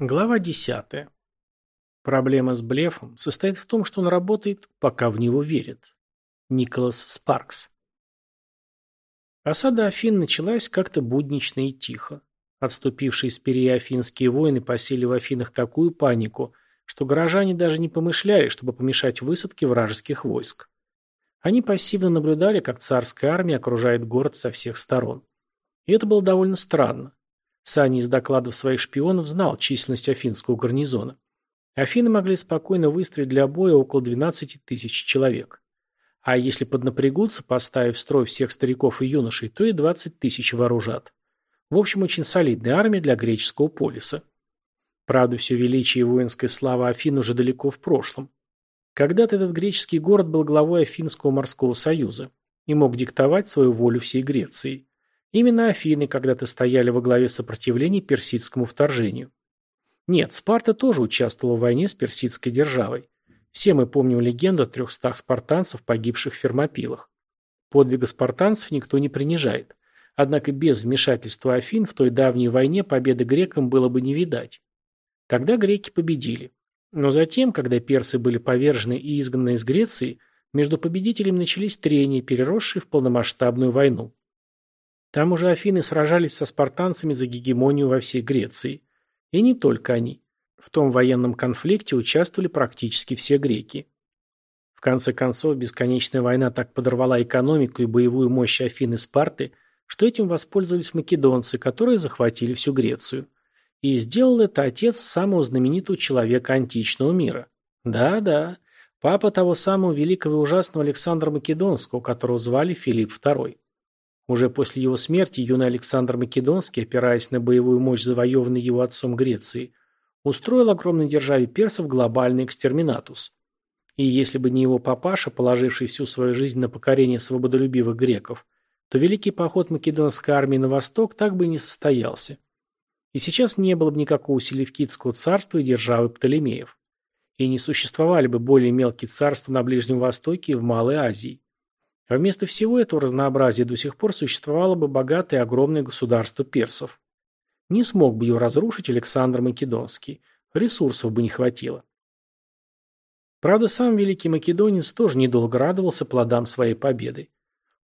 Глава 10. Проблема с блефом состоит в том, что он работает, пока в него верят. Николас Спаркс. Осада Афин началась как-то буднично и тихо. Отступившие с Перия афинские воины посели в Афинах такую панику, что горожане даже не помышляли, чтобы помешать высадке вражеских войск. Они пассивно наблюдали, как царская армия окружает город со всех сторон. И это было довольно странно. Сани из докладов своих шпионов знал численность афинского гарнизона. Афины могли спокойно выстроить для боя около 12 тысяч человек. А если поднапрягутся, поставив в строй всех стариков и юношей, то и 20 тысяч вооружат. В общем, очень солидная армия для греческого полиса. Правда, все величие и воинская слава Афин уже далеко в прошлом. Когда-то этот греческий город был главой Афинского морского союза и мог диктовать свою волю всей Греции. Именно Афины когда-то стояли во главе сопротивления персидскому вторжению. Нет, Спарта тоже участвовала в войне с персидской державой. Все мы помним легенду о трехстах спартанцев, погибших в Фермопилах. Подвига спартанцев никто не принижает. Однако без вмешательства Афин в той давней войне победы грекам было бы не видать. Тогда греки победили. Но затем, когда персы были повержены и изгнаны из Греции, между победителями начались трения, переросшие в полномасштабную войну. Там уже Афины сражались со спартанцами за гегемонию во всей Греции. И не только они. В том военном конфликте участвовали практически все греки. В конце концов, бесконечная война так подорвала экономику и боевую мощь Афин и Спарты, что этим воспользовались македонцы, которые захватили всю Грецию. И сделал это отец самого знаменитого человека античного мира. Да-да, папа того самого великого и ужасного Александра Македонского, которого звали Филипп II. Уже после его смерти юный Александр Македонский, опираясь на боевую мощь завоеванной его отцом Греции, устроил огромной державе персов глобальный экстерминатус. И если бы не его папаша, положивший всю свою жизнь на покорение свободолюбивых греков, то великий поход македонской армии на восток так бы и не состоялся. И сейчас не было бы никакого Селевкидского царства и державы Птолемеев. И не существовали бы более мелкие царства на Ближнем Востоке и в Малой Азии. А вместо всего этого разнообразия до сих пор существовало бы богатое и огромное государство персов. Не смог бы его разрушить Александр Македонский. Ресурсов бы не хватило. Правда, сам великий македонец тоже недолго радовался плодам своей победы.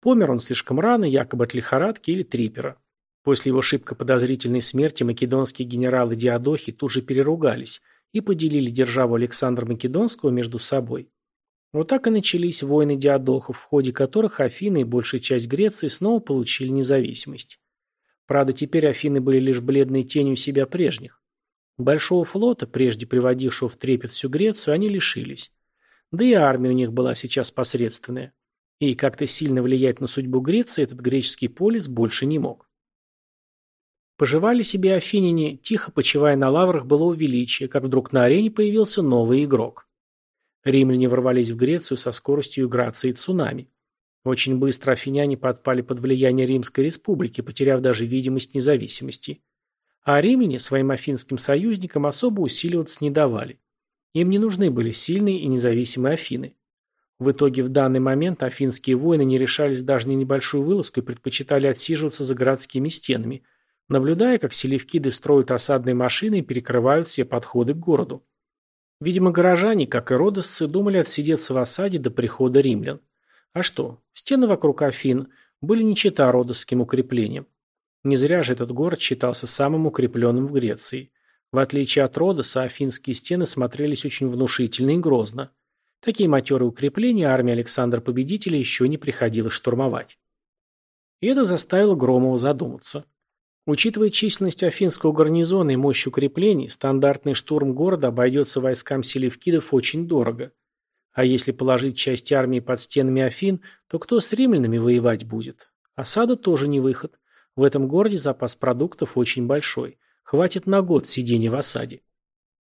Помер он слишком рано, якобы от лихорадки или трипера. После его шибко подозрительной смерти македонские генералы Диадохи тут же переругались и поделили державу Александра Македонского между собой. Вот так и начались войны диадохов, в ходе которых Афины и большая часть Греции снова получили независимость. Правда, теперь Афины были лишь бледной тенью себя прежних. Большого флота, прежде приводившего в трепет всю Грецию, они лишились. Да и армия у них была сейчас посредственная. И как-то сильно влиять на судьбу Греции этот греческий полис больше не мог. Поживали себе афиняне, тихо почивая на лаврах было величие, как вдруг на арене появился новый игрок. Римляне ворвались в Грецию со скоростью и цунами. Очень быстро афиняне подпали под влияние Римской республики, потеряв даже видимость независимости. А римляне своим афинским союзникам особо усиливаться не давали. Им не нужны были сильные и независимые Афины. В итоге в данный момент афинские воины не решались даже на небольшую вылазку и предпочитали отсиживаться за городскими стенами, наблюдая, как селевкиды строят осадные машины и перекрывают все подходы к городу. Видимо, горожане, как и родосцы, думали отсидеться в осаде до прихода римлян. А что, стены вокруг Афин были не чета родосским укреплениям. Не зря же этот город считался самым укрепленным в Греции. В отличие от Родоса, афинские стены смотрелись очень внушительно и грозно. Такие матерые укрепления армия Александра Победителя еще не приходилось штурмовать. И это заставило Громова задуматься. Учитывая численность афинского гарнизона и мощь укреплений, стандартный штурм города обойдется войскам селевкидов очень дорого. А если положить часть армии под стенами Афин, то кто с римлянами воевать будет? Осада тоже не выход. В этом городе запас продуктов очень большой. Хватит на год сидения в осаде.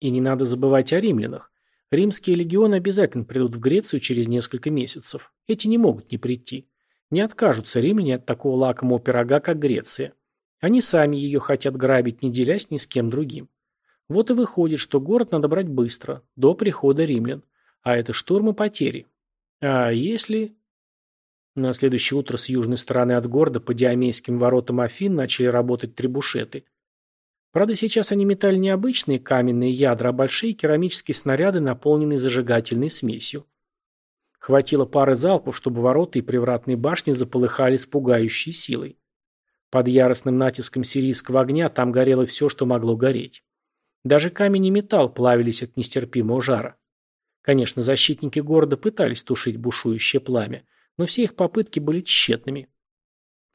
И не надо забывать о римлянах. Римские легионы обязательно придут в Грецию через несколько месяцев. Эти не могут не прийти. Не откажутся римляне от такого лакомого пирога, как Греция. Они сами ее хотят грабить, не делясь ни с кем другим. Вот и выходит, что город надо брать быстро, до прихода римлян. А это штурм потери. А если... На следующее утро с южной стороны от города по диамейским воротам Афин начали работать трибушеты. Правда, сейчас они метали не обычные каменные ядра, а большие керамические снаряды, наполненные зажигательной смесью. Хватило пары залпов, чтобы ворота и привратные башни заполыхали с пугающей силой. Под яростным натиском сирийского огня там горело все, что могло гореть. Даже камень и металл плавились от нестерпимого жара. Конечно, защитники города пытались тушить бушующее пламя, но все их попытки были тщетными.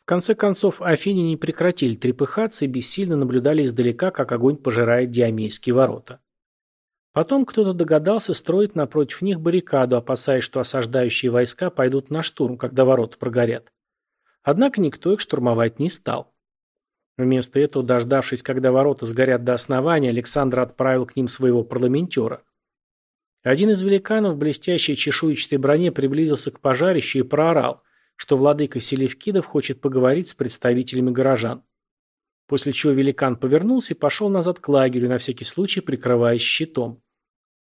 В конце концов, афиняне прекратили трепыхаться и бессильно наблюдали издалека, как огонь пожирает диамейские ворота. Потом кто-то догадался строить напротив них баррикаду, опасаясь, что осаждающие войска пойдут на штурм, когда ворота прогорят. Однако никто их штурмовать не стал. Вместо этого, дождавшись, когда ворота сгорят до основания, Александр отправил к ним своего парламентера. Один из великанов в блестящей чешуйчатой броне приблизился к пожарищу и проорал, что владыка Селевкидов хочет поговорить с представителями горожан. После чего великан повернулся и пошел назад к лагерю, на всякий случай прикрываясь щитом.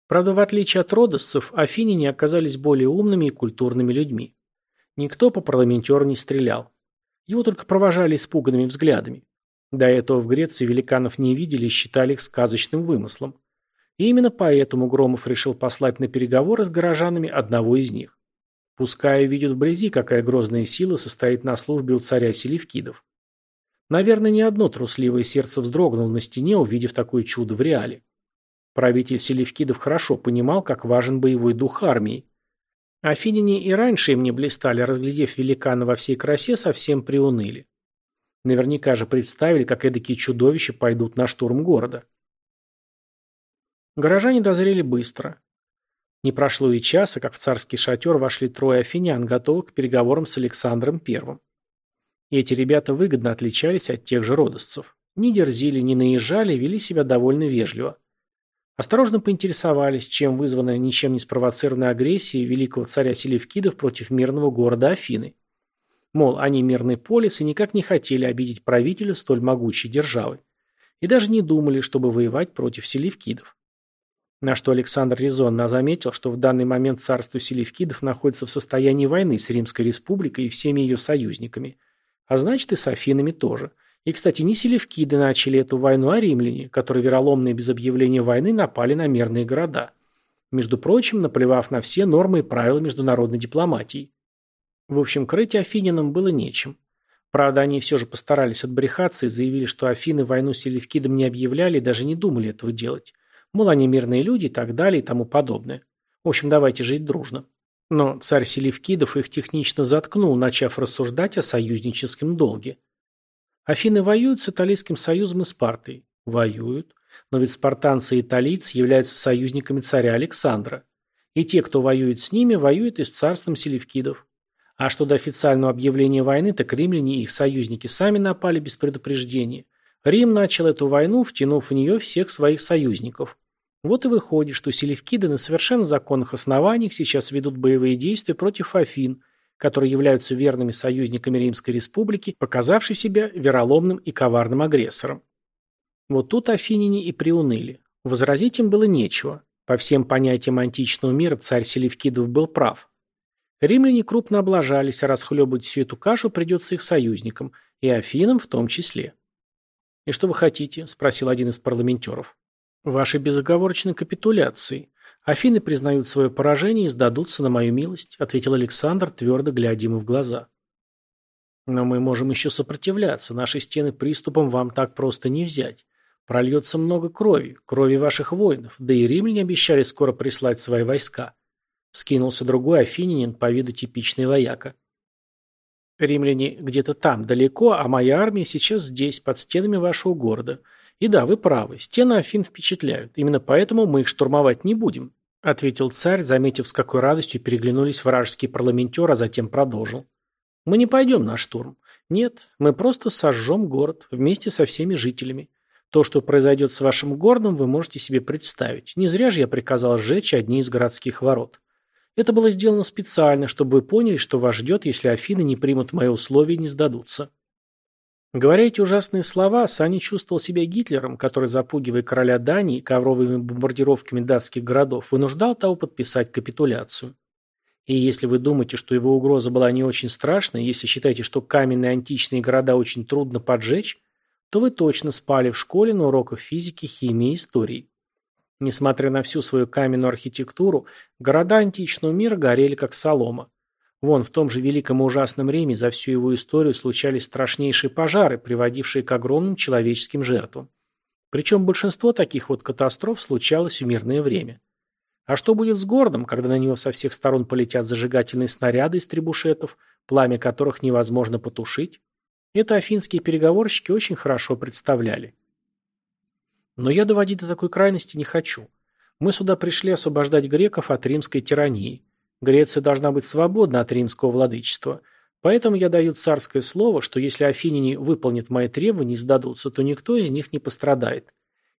Правда, в отличие от родосцев, афиняне оказались более умными и культурными людьми. Никто по парламентеру не стрелял. Его только провожали испуганными взглядами. До этого в Греции великанов не видели и считали их сказочным вымыслом. И именно поэтому Громов решил послать на переговоры с горожанами одного из них. Пускай видят вблизи, какая грозная сила состоит на службе у царя Селевкидов. Наверное, ни одно трусливое сердце вздрогнуло на стене, увидев такое чудо в реале. Правитель Селевкидов хорошо понимал, как важен боевой дух армии. Афиняне и раньше им не блистали, разглядев великана во всей красе, совсем приуныли. Наверняка же представили, как эдакие чудовища пойдут на штурм города. Горожане дозрели быстро. Не прошло и часа, как в царский шатер вошли трое афинян, готовых к переговорам с Александром Первым. Эти ребята выгодно отличались от тех же родосцев. Не дерзили, не наезжали, вели себя довольно вежливо. Осторожно поинтересовались, чем вызвана ничем не спровоцированная агрессия великого царя Селевкидов против мирного города Афины. Мол, они мирный полис и никак не хотели обидеть правителя столь могучей державы. И даже не думали, чтобы воевать против Селевкидов. На что Александр резонно заметил, что в данный момент царство Селевкидов находится в состоянии войны с Римской республикой и всеми ее союзниками – а значит и с Афинами тоже. И, кстати, не селевкиды начали эту войну, а римляне, которые вероломно и без объявления войны напали на мирные города. Между прочим, наплевав на все нормы и правила международной дипломатии. В общем, крыть афинянам было нечем. Правда, они все же постарались отбрехаться и заявили, что Афины войну с селевкидом не объявляли и даже не думали этого делать. Мол, они мирные люди и так далее и тому подобное. В общем, давайте жить дружно. Но царь Селевкидов их технично заткнул, начав рассуждать о союзническом долге. Афины воюют с Италийским союзом и Спартой. Воюют. Но ведь спартанцы и италийцы являются союзниками царя Александра. И те, кто воюет с ними, воюют и с царством Селевкидов. А что до официального объявления войны, так римляне и их союзники сами напали без предупреждения. Рим начал эту войну, втянув в нее всех своих союзников. Вот и выходит, что селевкиды на совершенно законных основаниях сейчас ведут боевые действия против Афин, которые являются верными союзниками Римской Республики, показавшей себя вероломным и коварным агрессором. Вот тут афиняне и приуныли. Возразить им было нечего. По всем понятиям античного мира царь Селевкидов был прав. Римляне крупно облажались, а расхлебывать всю эту кашу придется их союзникам, и Афинам в том числе. «И что вы хотите?» – спросил один из парламентеров. Вашей безоговорочной капитуляции. Афины признают свое поражение и сдадутся на мою милость, ответил Александр, твердо глядя ему в глаза. Но мы можем еще сопротивляться. Наши стены приступом вам так просто не взять. Прольется много крови, крови ваших воинов, да и римляне обещали скоро прислать свои войска. Скинулся другой афининин по виду типичный вояка. Римляне где-то там, далеко, а моя армия сейчас здесь, под стенами вашего города. И да, вы правы, стены Афин впечатляют. Именно поэтому мы их штурмовать не будем, ответил царь, заметив, с какой радостью переглянулись вражеские парламентеры, а затем продолжил. Мы не пойдем на штурм. Нет, мы просто сожжем город вместе со всеми жителями. То, что произойдет с вашим городом, вы можете себе представить. Не зря же я приказал сжечь одни из городских ворот. Это было сделано специально, чтобы вы поняли, что вас ждет, если Афины не примут мои условия и не сдадутся. Говоря эти ужасные слова, Сани чувствовал себя Гитлером, который, запугивая короля Дании ковровыми бомбардировками датских городов, вынуждал того подписать капитуляцию. И если вы думаете, что его угроза была не очень страшной, если считаете, что каменные античные города очень трудно поджечь, то вы точно спали в школе на уроках физики, химии и истории. Несмотря на всю свою каменную архитектуру, города античного мира горели как солома. Вон, в том же великом и ужасном Риме за всю его историю случались страшнейшие пожары, приводившие к огромным человеческим жертвам. Причем большинство таких вот катастроф случалось в мирное время. А что будет с городом, когда на него со всех сторон полетят зажигательные снаряды из требушетов, пламя которых невозможно потушить? Это афинские переговорщики очень хорошо представляли. Но я доводить до такой крайности не хочу. Мы сюда пришли освобождать греков от римской тирании. Греция должна быть свободна от римского владычества. Поэтому я даю царское слово, что если афиняне выполнят мои требования и сдадутся, то никто из них не пострадает.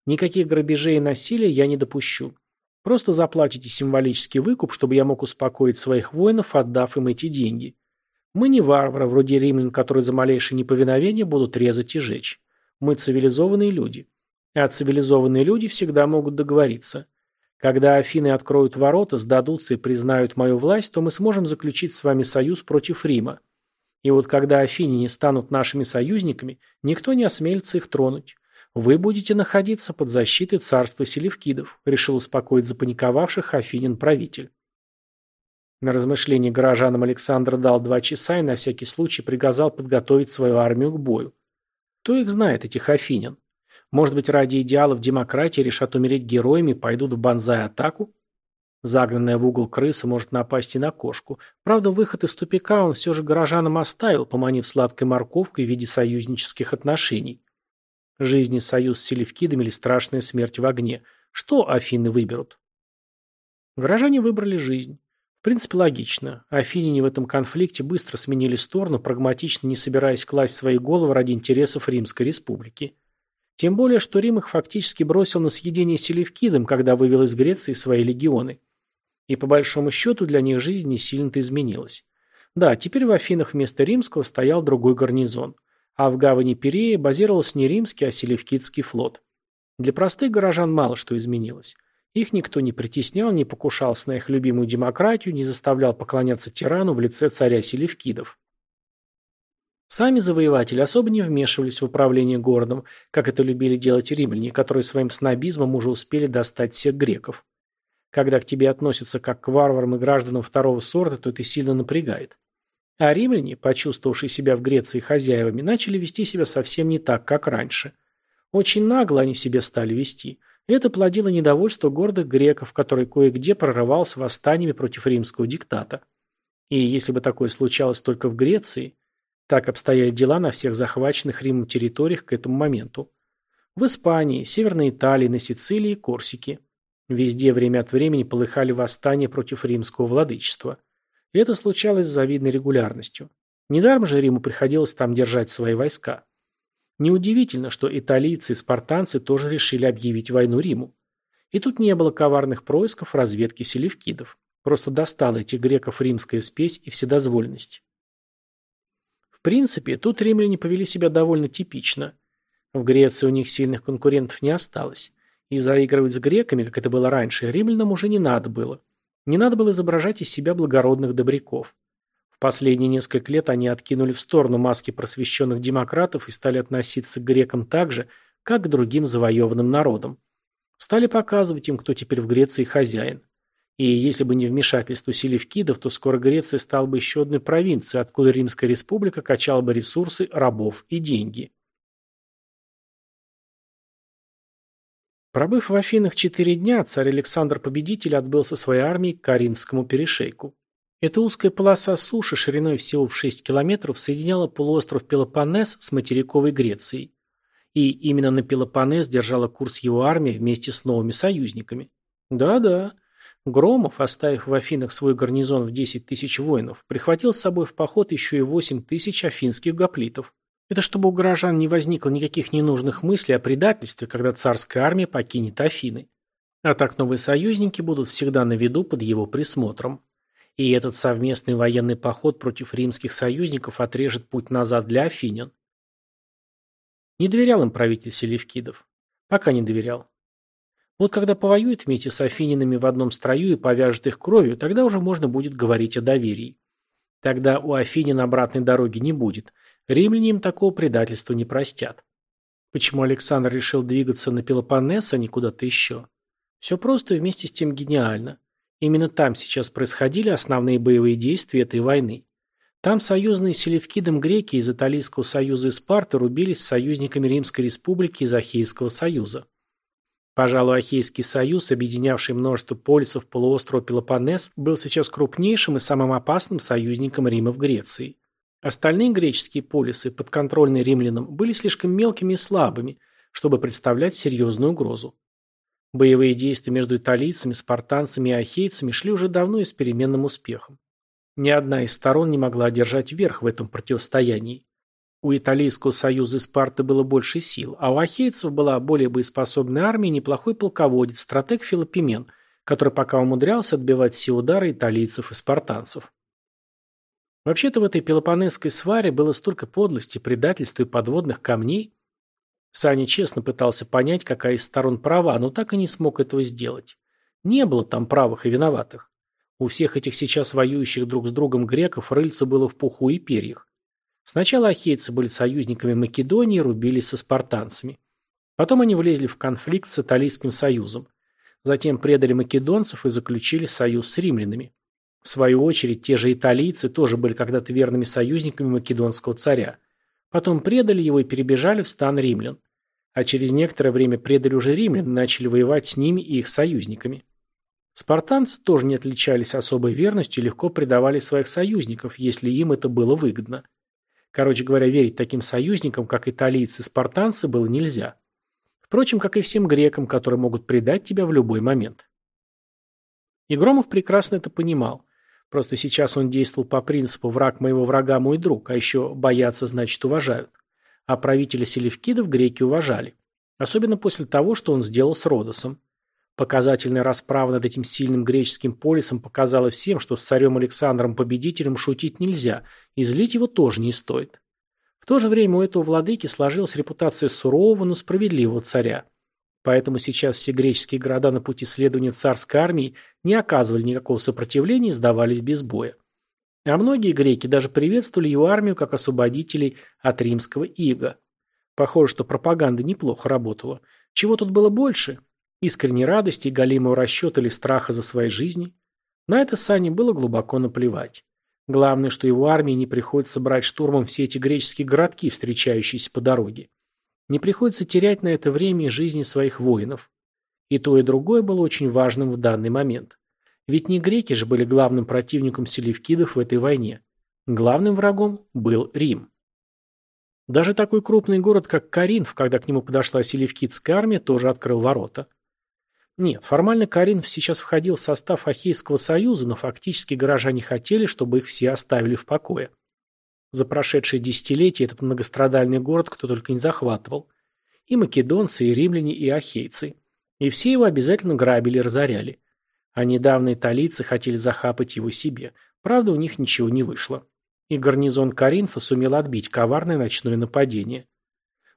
Никаких грабежей и насилия я не допущу. Просто заплатите символический выкуп, чтобы я мог успокоить своих воинов, отдав им эти деньги. Мы не варвары, вроде римлян, которые за малейшее неповиновение будут резать и жечь. Мы цивилизованные люди. А цивилизованные люди всегда могут договориться. Когда Афины откроют ворота, сдадутся и признают мою власть, то мы сможем заключить с вами союз против Рима. И вот когда афиняне станут нашими союзниками, никто не осмелится их тронуть. Вы будете находиться под защитой царства селевкидов, решил успокоить запаниковавших афинин правитель. На размышление горожанам Александр дал два часа и на всякий случай приказал подготовить свою армию к бою. Кто их знает, этих афинян? Может быть, ради идеалов демократии решат умереть героями и пойдут в банзай-атаку? Загнанная в угол крыса может напасть и на кошку. Правда, выход из тупика он все же горожанам оставил, поманив сладкой морковкой в виде союзнических отношений. Жизнь и союз с селевкидами или страшная смерть в огне. Что Афины выберут? Горожане выбрали жизнь. В принципе, логично. Афиняне в этом конфликте быстро сменили сторону, прагматично не собираясь класть свои головы ради интересов Римской республики. Тем более, что Рим их фактически бросил на съедение селевкидам, когда вывел из Греции свои легионы. И по большому счету для них жизнь не сильно-то изменилась. Да, теперь в Афинах вместо римского стоял другой гарнизон. А в гавани Пирея базировался не римский, а селевкидский флот. Для простых горожан мало что изменилось. Их никто не притеснял, не покушался на их любимую демократию, не заставлял поклоняться тирану в лице царя селевкидов. Сами завоеватели особо не вмешивались в управление городом, как это любили делать римляне, которые своим снобизмом уже успели достать всех греков. Когда к тебе относятся как к варварам и гражданам второго сорта, то это сильно напрягает. А римляне, почувствовавшие себя в Греции хозяевами, начали вести себя совсем не так, как раньше. Очень нагло они себя стали вести. Это плодило недовольство гордых греков, который кое-где прорывался восстаниями против римского диктата. И если бы такое случалось только в Греции, так обстояли дела на всех захваченных Римом территориях к этому моменту. В Испании, Северной Италии, на Сицилии Корсике. Везде время от времени полыхали восстания против римского владычества. И это случалось с завидной регулярностью. Недаром же Риму приходилось там держать свои войска. Неудивительно, что италийцы и спартанцы тоже решили объявить войну Риму. И тут не было коварных происков разведки селевкидов. Просто достала этих греков римская спесь и вседозвольность принципе, тут римляне повели себя довольно типично. В Греции у них сильных конкурентов не осталось. И заигрывать с греками, как это было раньше, римлянам уже не надо было. Не надо было изображать из себя благородных добряков. В последние несколько лет они откинули в сторону маски просвещенных демократов и стали относиться к грекам так же, как к другим завоеванным народам. Стали показывать им, кто теперь в Греции хозяин. И если бы не вмешательство селевкидов, то скоро Греция стала бы еще одной провинцией, откуда Римская республика качала бы ресурсы рабов и деньги. Пробыв в Афинах четыре дня, царь Александр Победитель отбыл со своей армией к Каринскому перешейку. Эта узкая полоса суши шириной всего в 6 километров соединяла полуостров Пелопоннес с материковой Грецией. И именно на Пелопоннес держала курс его армия вместе с новыми союзниками. Да-да, Громов, оставив в Афинах свой гарнизон в 10 тысяч воинов, прихватил с собой в поход еще и 8 тысяч афинских гоплитов. Это чтобы у горожан не возникло никаких ненужных мыслей о предательстве, когда царская армия покинет Афины. А так новые союзники будут всегда на виду под его присмотром. И этот совместный военный поход против римских союзников отрежет путь назад для афинян. Не доверял им правитель Селевкидов. Пока не доверял. Вот когда повоюет вместе с афининами в одном строю и повяжет их кровью, тогда уже можно будет говорить о доверии. Тогда у афинин обратной дороги не будет. Римляне им такого предательства не простят. Почему Александр решил двигаться на Пелопоннес, а не куда-то еще? Все просто и вместе с тем гениально. Именно там сейчас происходили основные боевые действия этой войны. Там союзные селевкидом греки из Италийского союза и Спарты рубились с союзниками Римской республики из Ахейского союза. Пожалуй, Ахейский союз, объединявший множество полисов полуострова Пелопоннес, был сейчас крупнейшим и самым опасным союзником Рима в Греции. Остальные греческие полисы, подконтрольные римлянам, были слишком мелкими и слабыми, чтобы представлять серьезную угрозу. Боевые действия между италийцами, спартанцами и ахейцами шли уже давно и с переменным успехом. Ни одна из сторон не могла одержать верх в этом противостоянии. У Италийского союза и Спарты было больше сил, а у ахейцев была более боеспособная армия и неплохой полководец, стратег Филопимен, который пока умудрялся отбивать все удары италийцев и спартанцев. Вообще-то в этой пелопонесской сваре было столько подлости, предательства и подводных камней. Саня честно пытался понять, какая из сторон права, но так и не смог этого сделать. Не было там правых и виноватых. У всех этих сейчас воюющих друг с другом греков рыльца было в пуху и перьях. Сначала ахейцы были союзниками Македонии и рубились со спартанцами. Потом они влезли в конфликт с Италийским союзом. Затем предали македонцев и заключили союз с римлянами. В свою очередь, те же италийцы тоже были когда-то верными союзниками македонского царя. Потом предали его и перебежали в стан римлян. А через некоторое время предали уже римлян и начали воевать с ними и их союзниками. Спартанцы тоже не отличались особой верностью и легко предавали своих союзников, если им это было выгодно. Короче говоря, верить таким союзникам, как италийцы и спартанцы, было нельзя. Впрочем, как и всем грекам, которые могут предать тебя в любой момент. И Громов прекрасно это понимал. Просто сейчас он действовал по принципу «враг моего врага мой друг», а еще «боятся, значит, уважают». А правителя Селевкидов греки уважали. Особенно после того, что он сделал с Родосом. Показательная расправа над этим сильным греческим полисом показала всем, что с царем Александром Победителем шутить нельзя, и злить его тоже не стоит. В то же время у этого владыки сложилась репутация сурового, но справедливого царя. Поэтому сейчас все греческие города на пути следования царской армии не оказывали никакого сопротивления и сдавались без боя. А многие греки даже приветствовали его армию как освободителей от римского ига. Похоже, что пропаганда неплохо работала. Чего тут было больше? Искренней радости, голимого расчета или страха за свои жизни? На это Сане было глубоко наплевать. Главное, что его армии не приходится брать штурмом все эти греческие городки, встречающиеся по дороге. Не приходится терять на это время и жизни своих воинов. И то, и другое было очень важным в данный момент. Ведь не греки же были главным противником селевкидов в этой войне. Главным врагом был Рим. Даже такой крупный город, как Каринф, когда к нему подошла селевкидская армия, тоже открыл ворота. Нет, формально Каринф сейчас входил в состав Ахейского союза, но фактически горожане хотели, чтобы их все оставили в покое. За прошедшие десятилетия этот многострадальный город кто только не захватывал. И македонцы, и римляне, и ахейцы. И все его обязательно грабили и разоряли. А недавно италийцы хотели захапать его себе. Правда, у них ничего не вышло. И гарнизон Каринфа сумел отбить коварное ночное нападение.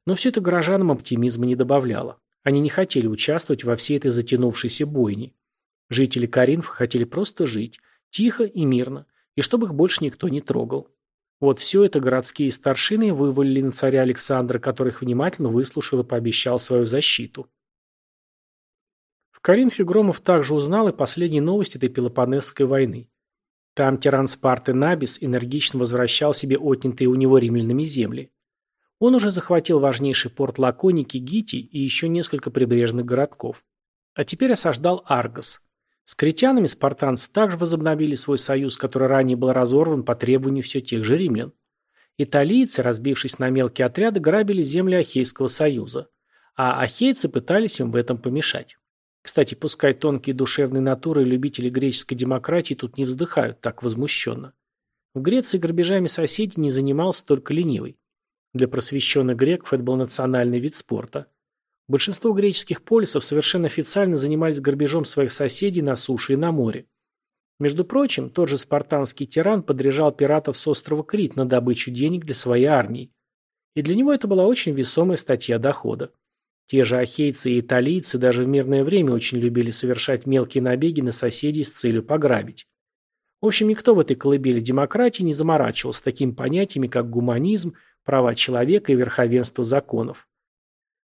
Но все это горожанам оптимизма не добавляло. Они не хотели участвовать во всей этой затянувшейся бойне. Жители Каринфа хотели просто жить, тихо и мирно, и чтобы их больше никто не трогал. Вот все это городские старшины вывалили на царя Александра, который их внимательно выслушал и пообещал свою защиту. В Каринфе Громов также узнал и последние новости этой Пелопонесской войны. Там тиран Спарты Набис энергично возвращал себе отнятые у него римлянами земли. Он уже захватил важнейший порт Лаконики Гити и еще несколько прибрежных городков. А теперь осаждал Аргос. С критянами спартанцы также возобновили свой союз, который ранее был разорван по требованию все тех же римлян. Италийцы, разбившись на мелкие отряды, грабили земли Ахейского союза. А ахейцы пытались им в этом помешать. Кстати, пускай тонкие душевные натуры и любители греческой демократии тут не вздыхают так возмущенно. В Греции грабежами соседей не занимался только ленивый. Для просвещенных греков это был национальный вид спорта. Большинство греческих полисов совершенно официально занимались грабежом своих соседей на суше и на море. Между прочим, тот же спартанский тиран подряжал пиратов с острова Крит на добычу денег для своей армии. И для него это была очень весомая статья дохода. Те же ахейцы и италийцы даже в мирное время очень любили совершать мелкие набеги на соседей с целью пограбить. В общем, никто в этой колыбели демократии не заморачивался такими понятиями, как гуманизм, права человека и верховенство законов.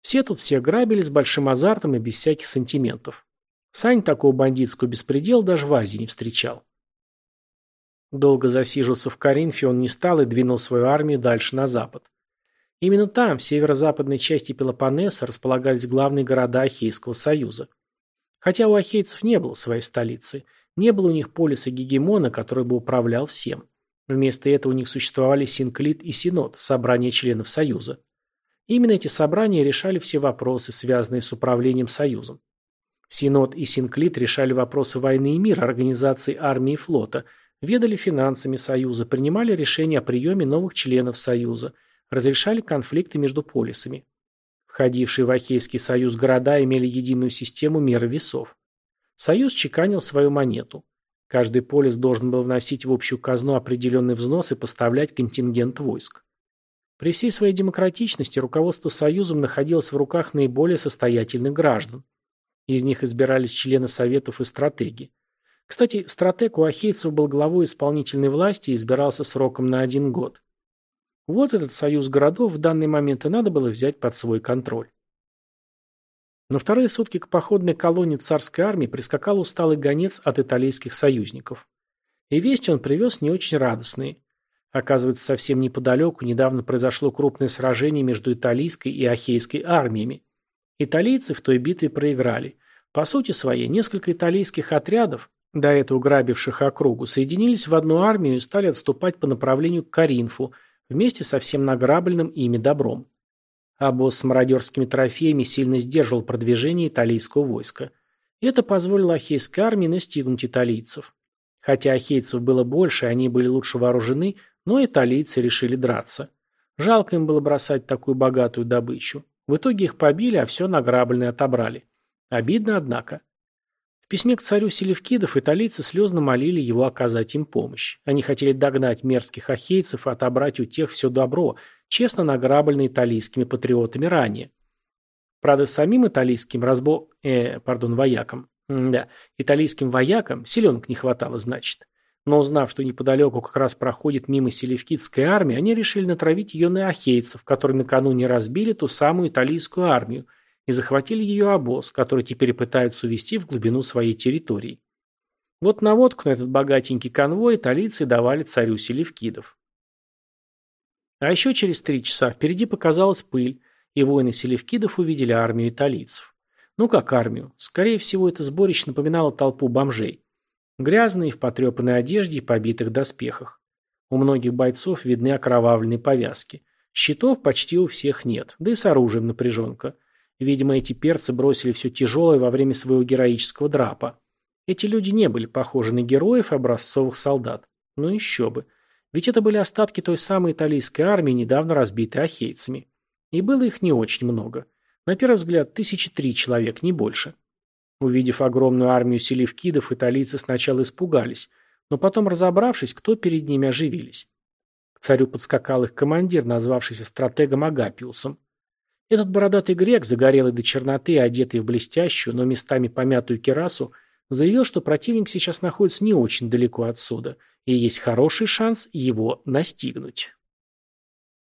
Все тут всех грабили с большим азартом и без всяких сантиментов. Сань такого бандитского беспредела даже в Азии не встречал. Долго засиживаться в Коринфе он не стал и двинул свою армию дальше на запад. Именно там, в северо-западной части Пелопоннеса, располагались главные города Ахейского союза. Хотя у ахейцев не было своей столицы, не было у них полиса Гегемона, который бы управлял всем. Вместо этого у них существовали Синклит и Синод, собрания членов Союза. Именно эти собрания решали все вопросы, связанные с управлением Союзом. Синод и Синклит решали вопросы войны и мира, организации армии и флота, ведали финансами Союза, принимали решения о приеме новых членов Союза, разрешали конфликты между полисами. Входившие в Ахейский союз города имели единую систему меры весов. Союз чеканил свою монету. Каждый полис должен был вносить в общую казну определенный взнос и поставлять контингент войск. При всей своей демократичности руководство Союзом находилось в руках наиболее состоятельных граждан. Из них избирались члены советов и стратеги. Кстати, стратег у ахейцев был главой исполнительной власти и избирался сроком на один год. Вот этот союз городов в данный момент и надо было взять под свой контроль. На вторые сутки к походной колонне царской армии прискакал усталый гонец от италийских союзников. И вести он привез не очень радостные. Оказывается, совсем неподалеку недавно произошло крупное сражение между италийской и ахейской армиями. Италийцы в той битве проиграли. По сути своей, несколько италийских отрядов, до этого грабивших округу, соединились в одну армию и стали отступать по направлению к Каринфу, вместе со всем награбленным ими добром. Обоз с мародерскими трофеями сильно сдерживал продвижение италийского войска. И это позволило ахейской армии настигнуть италийцев. Хотя ахейцев было больше, они были лучше вооружены, но италийцы решили драться. Жалко им было бросать такую богатую добычу. В итоге их побили, а все награбленное отобрали. Обидно, однако. В письме к царю Селевкидов италийцы слезно молили его оказать им помощь. Они хотели догнать мерзких ахейцев и отобрать у тех все добро, честно награбленное италийскими патриотами ранее. Правда, самим италийским разбо... Э, пардон, воякам. М да, италийским воякам селенок не хватало, значит. Но узнав, что неподалеку как раз проходит мимо селевкидская армия, они решили натравить ее на ахейцев, которые накануне разбили ту самую италийскую армию и захватили ее обоз, который теперь пытаются увести в глубину своей территории. Вот наводку на этот богатенький конвой италийцы давали царю селевкидов. А еще через три часа впереди показалась пыль, и воины селевкидов увидели армию италийцев. Ну как армию? Скорее всего, это сборище напоминало толпу бомжей. Грязные, в потрепанной одежде и побитых доспехах. У многих бойцов видны окровавленные повязки. Щитов почти у всех нет, да и с оружием напряженка. Видимо, эти перцы бросили все тяжелое во время своего героического драпа. Эти люди не были похожи на героев и образцовых солдат. Ну еще бы. Ведь это были остатки той самой итальянской армии, недавно разбитой ахейцами. И было их не очень много. На первый взгляд, тысячи три человек, не больше. Увидев огромную армию селевкидов, италийцы сначала испугались, но потом, разобравшись, кто перед ними оживились. К царю подскакал их командир, назвавшийся стратегом Агапиусом. Этот бородатый грек, загорелый до черноты, одетый в блестящую, но местами помятую керасу, заявил, что противник сейчас находится не очень далеко отсюда, и есть хороший шанс его настигнуть.